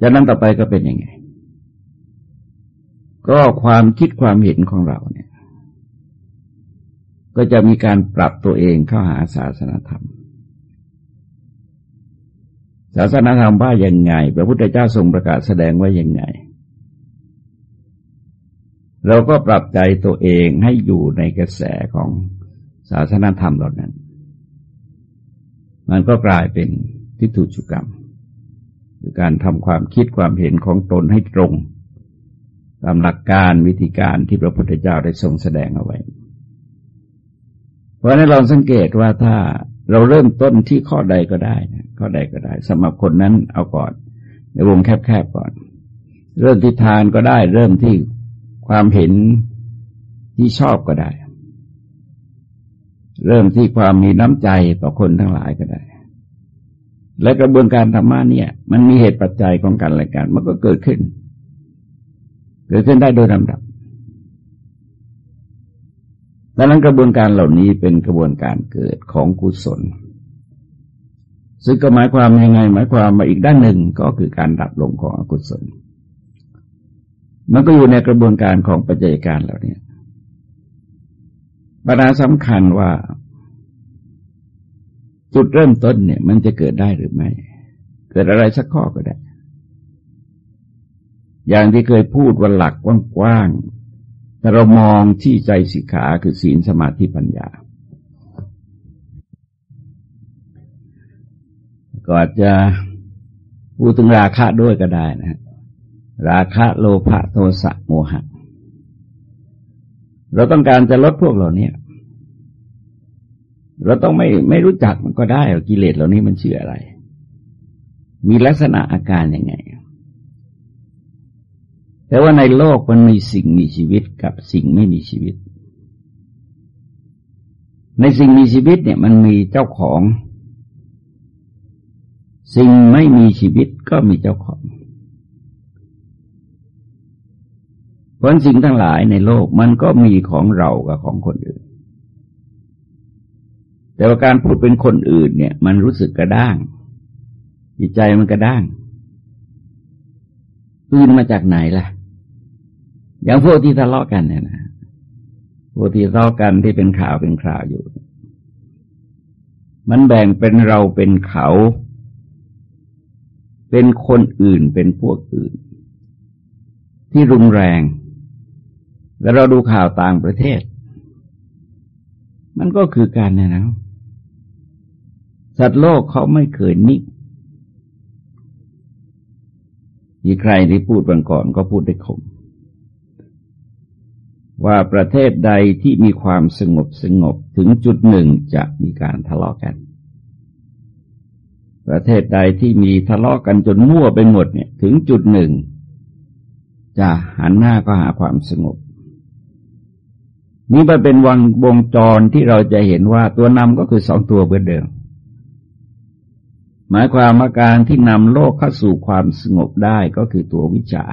จากนั้นต่อไปก็เป็นยังไง ก็ความคิดความเห็นของเราเนี่ย ก็จะมีการปรับตัวเองเข้าหาศาสนาธรรม ศาสนาธรรมว่ายังไง พระพุทธเจ้าทรงประกาศแสดงว่ายังไง เราก็ปรับใจตัวเองให้อยู่ในกระแสของศาสนาธรรมเหล่านั้น มันก็กลายเป็นทิฏฐุชุกรรมคือการทำความคิดความเห็นของตนให้ตรง ตามหลักการวิธีการที่พระพุทธเจ้าได้ทรงแสดงเอาไว้ เพราะนั้นเราสังเกตว่าถ้า เราเริ่มต้นที่ข้อใดก็ได้นะข้อใดก็ได้สำหรับคนนั้นเอาก่อน ในวงแคบๆก่อน เริ่มที่ทานก็ได้ เริ่มที่ความเห็นที่ชอบก็ได้ เริ่มที่ความมีน้ำใจต่อคนทั้งหลายก็ได้ และกระบวนการธรรมะเนี่ย มันมีเหตุปัจจัยของกันและกัน มันก็เกิดขึ้น เกิดขึ้นได้โดยลำดับ ดังนั้นกระบวนการเหล่านี้เป็นกระบวนการเกิดของกุศล ซึ่งก็หมายความยังไง หมายความมาอีกด้านหนึ่งก็คือการดับลงของอกุศล มันก็อยู่ในกระบวนการของปัจจัยการเหล่านี้ปัญหาสำคัญว่า จุดเริ่มต้นเนี่ย มันจะเกิดได้หรือไม่ เกิดอะไรสักข้อก็ได้ อย่างที่เคยพูดว่าหลักกว้าง แต่เรามองที่ใจสิกขาคือศีลสมาธิปัญญา ก็อาจจะพูดถึงราคะด้วยก็ได้นะราคะโลภะโทสะโมหะ เราต้องการจะลดพวกเหล่านี้เราต้องไม่ไม่รู้จักมันก็ได้กิเลสเหล่านี้มันชื่ออะไร มีลักษณะอาการยังไง แต่ว่าในโลกมันมีสิ่งมีชีวิตกับสิ่งไม่มีชีวิต ในสิ่งมีชีวิตเนี่ยมันมีเจ้าของ สิ่งไม่มีชีวิตก็มีเจ้าของเพราะสิ่งทั้งหลายในโลกมันก็มีของเรากับของคนอื่น แต่ว่าการพูดเป็นคนอื่นเนี่ย มันรู้สึกกระด้าง จิตใจมันกระด้างอื่นมาจากไหนล่ะ อย่างพวกที่ทะเลาะกันเนี่ยนะพวกที่ทะเลาะกันที่เป็นข่าวเป็นคราวอยู่ มันแบ่งเป็นเราเป็นเขา เป็นคนอื่นเป็นพวกอื่น ที่รุนแรง แล้วเราดูข่าวต่างประเทศ มันก็คือการเนี่ยนะสัตว์โลกเขาไม่เคยนิ่งมีใครที่พูดบังก่อนก็พูดได้คม ว่าประเทศใดที่มีความสงบสงบถึงจุดหนึ่งจะมีการทะเลาะกัน ประเทศใดที่มีทะเลาะกันจนมั่วไปหมดเนี่ย ถึงจุดหนึ่งจะหันหน้าก็หาความสงบ นี่มันเป็นวังวงจรที่เราจะเห็นว่าตัวนำก็คือสองตัวเหมือนเดิม หมายความว่าการที่นำโลกเข้าสู่ความสงบได้ก็คือตัววิชา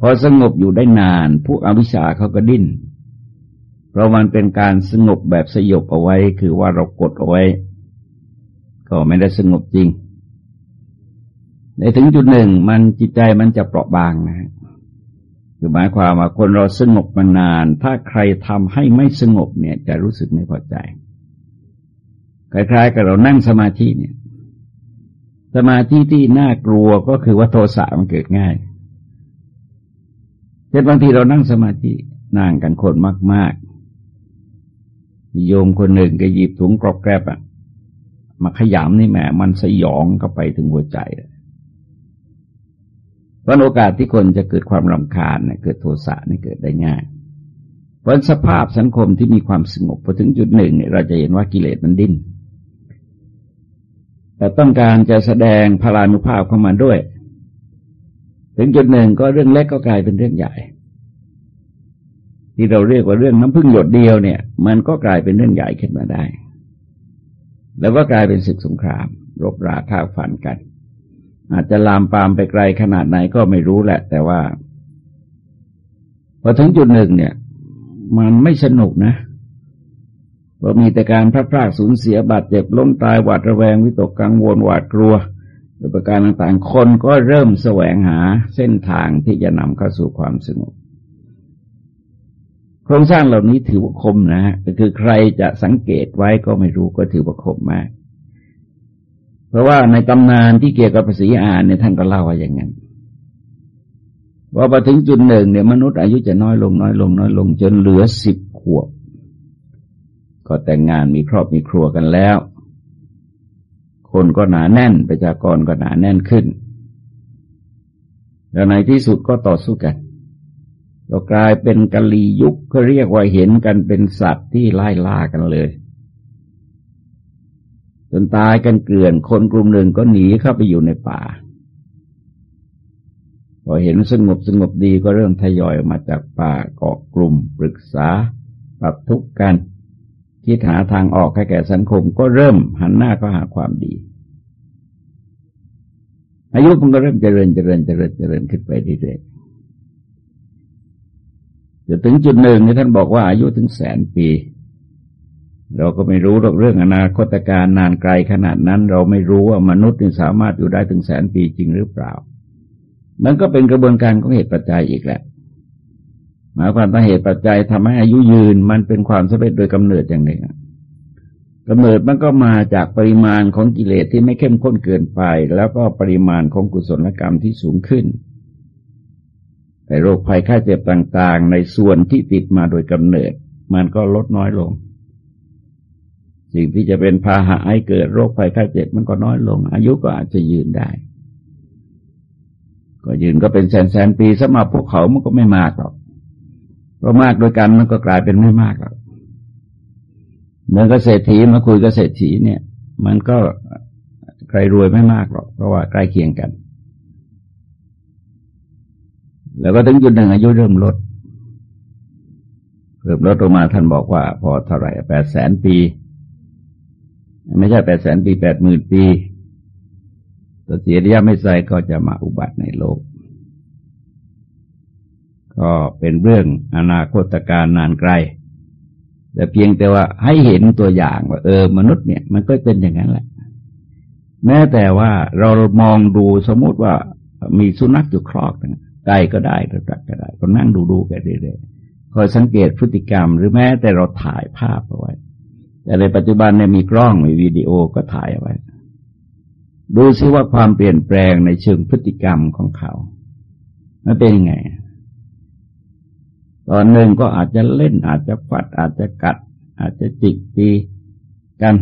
พอสงบอยู่ได้นานพวกอวิชชาเขาก็ดิ้น เพราะมันเป็นการสงบแบบสยบเอาไว้ คือว่าเรากดเอาไว้ ก็ไม่ได้สงบจริง ในถึงจุดหนึ่งมันจิตใจมันจะเปราะบางนะคือหมายความว่าคนเราสงบมานาน ถ้าใครทำให้ไม่สงบเนี่ย จะรู้สึกไม่พอใจคล้ายๆกับเรานั่งสมาธิเนี่ย สมาธิที่น่ากลัวก็คือว่าโทสะมันเกิดง่าย ช่นบางทีเรานั่งสมาธินั่งกันคนมากๆโยมคนหนึ่งก็หยิบถุงกรอบแกรบอะมาขยำนี่แหมมันสยองเข้าไปถึงหัวใจเพราะโอกาสที่คนจะเกิดความรำคาญเนี่ยเกิดโทสะนี่เกิดได้ง่าย เพราะสภาพสังคมที่มีความสงบพอถึงจุดหนึ่งเนี่ยเราจะเห็นว่ากิเลสมันดิ้นแต่ต้องการจะแสดงพลานุภาพเข้ามาด้วย ถึงจุดหนึ่งก็เรื่องเล็กก็กลายเป็นเรื่องใหญ่ ที่เราเรียกว่าเรื่องน้ำพึ่งหยดเดียวเนี่ย มันก็กลายเป็นเรื่องใหญ่ขึ้นมาได้ แล้วก็กลายเป็นศึกสงคราม รบราฆ่าฟันกัน อาจจะลามปามไปไกลขนาดไหนก็ไม่รู้แหละ แต่ว่าพอถึงจุดหนึ่งเนี่ย มันไม่สนุกนะว่ามีแต่การพลาดพลาดสูญเสียบาดเจ็บล้มตายหวาดระแวงวิตกกังวลหวาดกลัว โดยประการต่างๆ คนก็เริ่มแสวงหาเส้นทางที่จะนำเข้าสู่ความสงบโครงสร้างเหล่านี้ถือว่าคมนะฮะคือใครจะสังเกตไว้ก็ไม่รู้ก็ถือว่าคมมาก เพราะว่าในตำนานที่เกี่ยวกับภาษีอ่านเนี่ยท่านก็เล่าว่าอย่างนั้นว่าพอถึงจุดหนึ่งเนี่ยมนุษย์อายุจะน้อยลงน้อยลงน้อยลง จนเหลือสิบขวบ ก็แต่งงานมีครอบมีครัวกันแล้ว คนก็หนาแน่น ประชากรก็หนาแน่นขึ้น แล้วในที่สุดก็ต่อสู้กันก็กลายเป็นกะลียุคก็เรียกว่าเห็นกันเป็นสัตว์ที่ไล่ล่ากันเลยจนตายกันเกลื่อน คนกลุ่มหนึ่งก็หนีเข้าไปอยู่ในป่า พอเห็นสงบสงบดีก็เริ่มทยอยออกมาจากป่าเกาะกลุ่มปรึกษาปรับทุกข์กัน คิดหาทางออกให้แก่สังคมก็เริ่มหันหน้าก็หาความดี อายุมันก็เริ่มเจริญเจริญเจริญเจริญขึ้นไปเรื่อยๆจะถึงจุดหนึ่งที่ท่านบอกว่าอายุถึงแสนปี เราก็ไม่รู้เรื่องอนาคตการนานไกลขนาดนั้น เราไม่รู้ว่ามนุษย์สามารถอยู่ได้ถึงแสนปีจริงหรือเปล่า มันก็เป็นกระบวนการของเหตุปัจจัยอีกแหละ หมายความว่าเหตุปัจจัยทำให้อายุยืนมันเป็นความสำเร็จโดยกำเนิดอย่างหนึ่งกำเนิดมันก็มาจากปริมาณของกิเลสที่ไม่เข้มข้นเกินไป แล้วก็ปริมาณของกุศลกรรมที่สูงขึ้น แต่โรคภัยไข้เจ็บต่างๆ ในส่วนที่ติดมาโดยกำเนิด มันก็ลดน้อยลง สิ่งที่จะเป็นพาหะให้เกิดโรคภัยไข้เจ็บมันก็น้อยลง อายุก็อาจจะยืนได้ ก็ยืนก็เป็นแสนแสนปีสมาพวกเขามันก็ไม่มากหรอก เพราะมากโดยกันมันก็กลายเป็นไม่มากหรอกเหมือนกเกษตรถีมาคุยกเกษตรถีเนี่ย มันก็ใครรวยไม่มากหรอกเพราะว่าใกล้เคียงกัน แล้วก็ถึงจุดหนึ่งอายุเริ่มลดเริ่มลดลงมาท่านบอกว่า พอเท่าไหร่แปดแสนปี ไม่ใช่แปดแสนปีแปดหมื่นปีตัวเสียระยะไม่ใส่ก็จะมาอุบัติในโลก ก็เป็นเรื่องอนาคตการนานไกล แต่เพียงแต่ว่าให้เห็นตัวอย่างว่า เออ มนุษย์เนี่ย มันก็เป็นอย่างนั้นแหละ แม้แต่ว่าเรามองดูสมมติว่ามีสุนัขอยู่ครอกไกลก็ได้ระดักก็ได้ ก็นั่งดูดูไปเรื่อยๆคอยสังเกตพฤติกรรม หรือแม้แต่เราถ่ายภาพเอาไว้ แต่ในปัจจุบันเนี่ยมีกล้องมีวิดีโอก็ถ่ายเอาไว้ ดูซิว่าความเปลี่ยนแปลงในเชิงพฤติกรรมของเขา มันเป็นยังไง ตอนหนึ่งก็อาจจะเล่นอาจจะฟัด อาจจะกัด อาจจะจิกตีกัน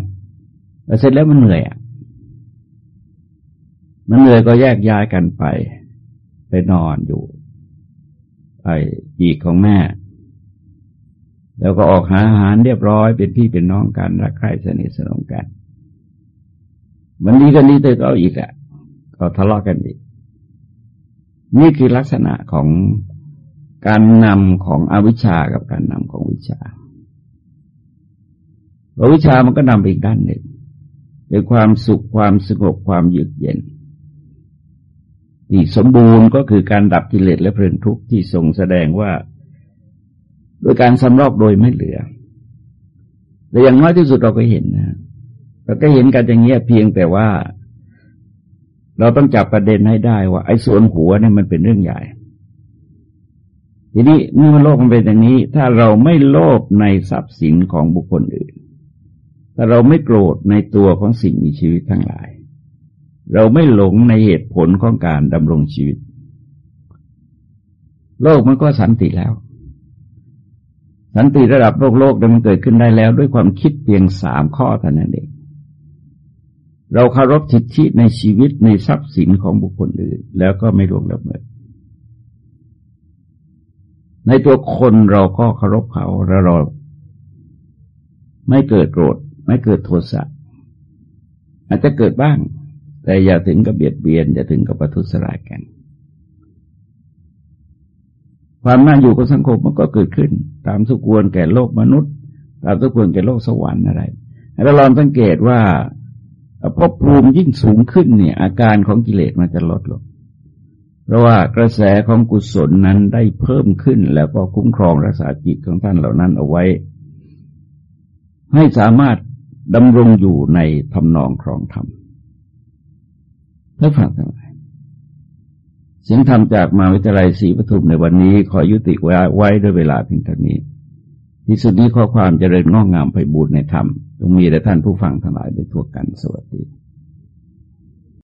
แต่เสร็จแล้วมันเหนื่อยอะมันเหนื่อยก็แยกย้ายกันไป ไปนอนอยู่ไอ้ปีกของแม่ แล้วก็ออกหาอาหารเรียบร้อยเป็นพี่เป็นน้องกันรักใคร่สนิทสนมกัน วันนี้กันนี้เตยก็อีกอะก็ทะเลาะกันอีกนี่คือลักษณะของ การนำของอวิชากับการนำของวิชาอวิชามันก็นำไปอีกด้านหนึ่งเป็นความสุขความสงบความหยุดเย็นที่สมบูรณ์ก็คือการดับกิเลสและเพลิงทุกข์ที่ทรงแสดงว่า โดยการสำรอกโดยไม่เหลือ แต่อย่างน้อยที่สุดเราก็เห็นนะเราก็เห็นกันอย่างเงี้ยเพียงแต่ว่า เราต้องจับประเด็นให้ได้ว่า ไอ้ส่วนหัวเนี่ยมันเป็นเรื่องใหญ่ ทีนี้เมื่อโลกมันเป็นอย่างนี้ ถ้าเราไม่โลภในทรัพย์สินของบุคคลอื่น ถ้าเราไม่โกรธในตัวของสิ่งมีชีวิตทั้งหลาย เราไม่หลงในเหตุผลของการดำรงชีวิต โลกมันก็สันติแล้ว สันติระดับโลกโลกมันเกิดขึ้นได้แล้ว ด้วยความคิดเพียงสามข้อเท่านั้นเองเราเคารพสิทธิในชีวิตในทรัพย์สินของบุคคลอื่น แล้วก็ไม่ล่วงละเมิด ในตัวคนเราก็เคารพเขาแล้วเราไม่เกิดโกรธ ไม่เกิดโทสะอาจจะเกิดบ้าง แต่อย่าถึงกับเบียดเบียน อย่าถึงกับประทุษร้ายกัน ความน่าอยู่ของสังคมมันก็เกิดขึ้น ตามสุควรแก่โลกมนุษย์ ตามสุควรแก่โลกสวรรค์อะไรเราลองสังเกตว่าภพภูมิยิ่งสูงขึ้นเนี่ย อาการของกิเลสมันจะลดลง เพราะว่ากระแสของกุศลนั้นได้เพิ่มขึ้นแล้วก็คุ้มครองรักษาจิตของท่านเหล่านั้นเอาไว้ ให้สามารถดำรงอยู่ในทำนองครองธรรมท่านฟังทั้งหลายเสียงธรรมจากมาวิทยาลัยศรีปทุมในวันนี้ขอยุติไว้ไว้ด้วยเวลาเพียงเท่านี้ ที่สุดนี้ข้อความจเจริญงอกงามไปบูรณนธรรมต้องมีแต่ท่านผู้ฟังทั้งหลายโดยทั่วกันสวัสดี